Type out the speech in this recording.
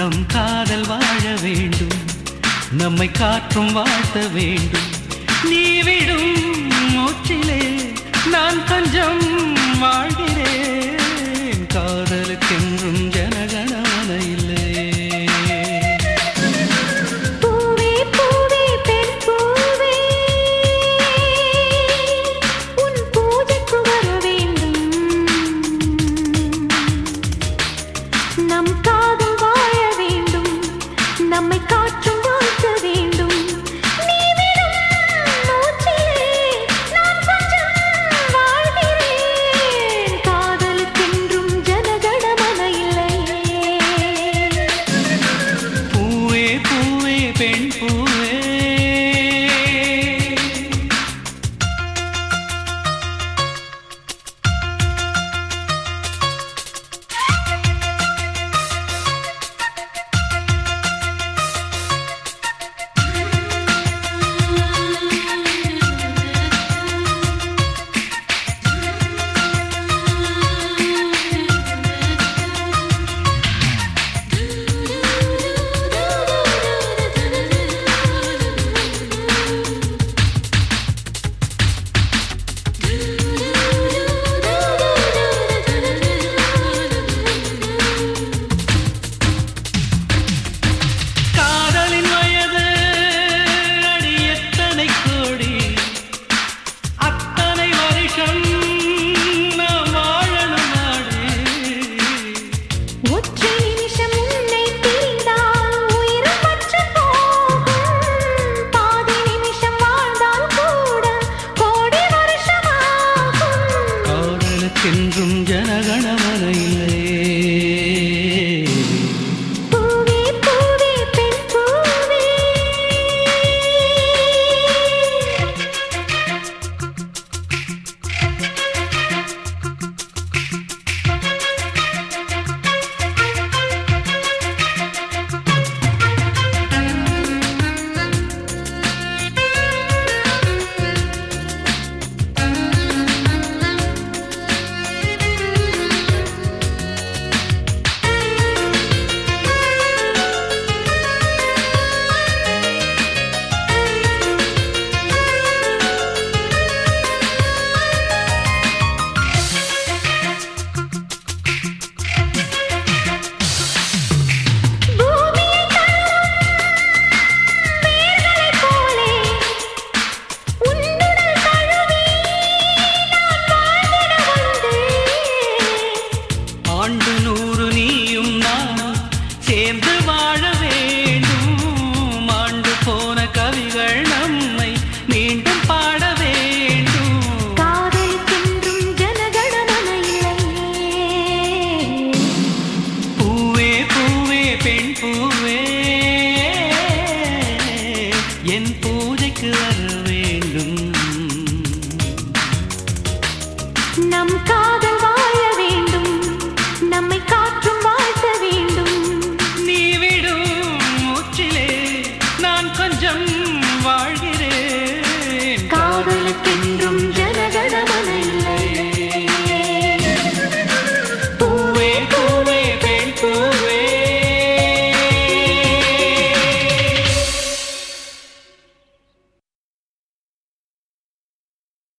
நம் காதல் வாழ வேண்டும். நம்மை காற்றும் வாழ்த்த வேண்டும். நீ விடும் மூச்சிலே நான் கொஞ்சம் கருணையிலே நம் காதல்